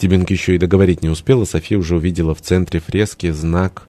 Тибинг еще и договорить не успела, София уже увидела в центре фрески знак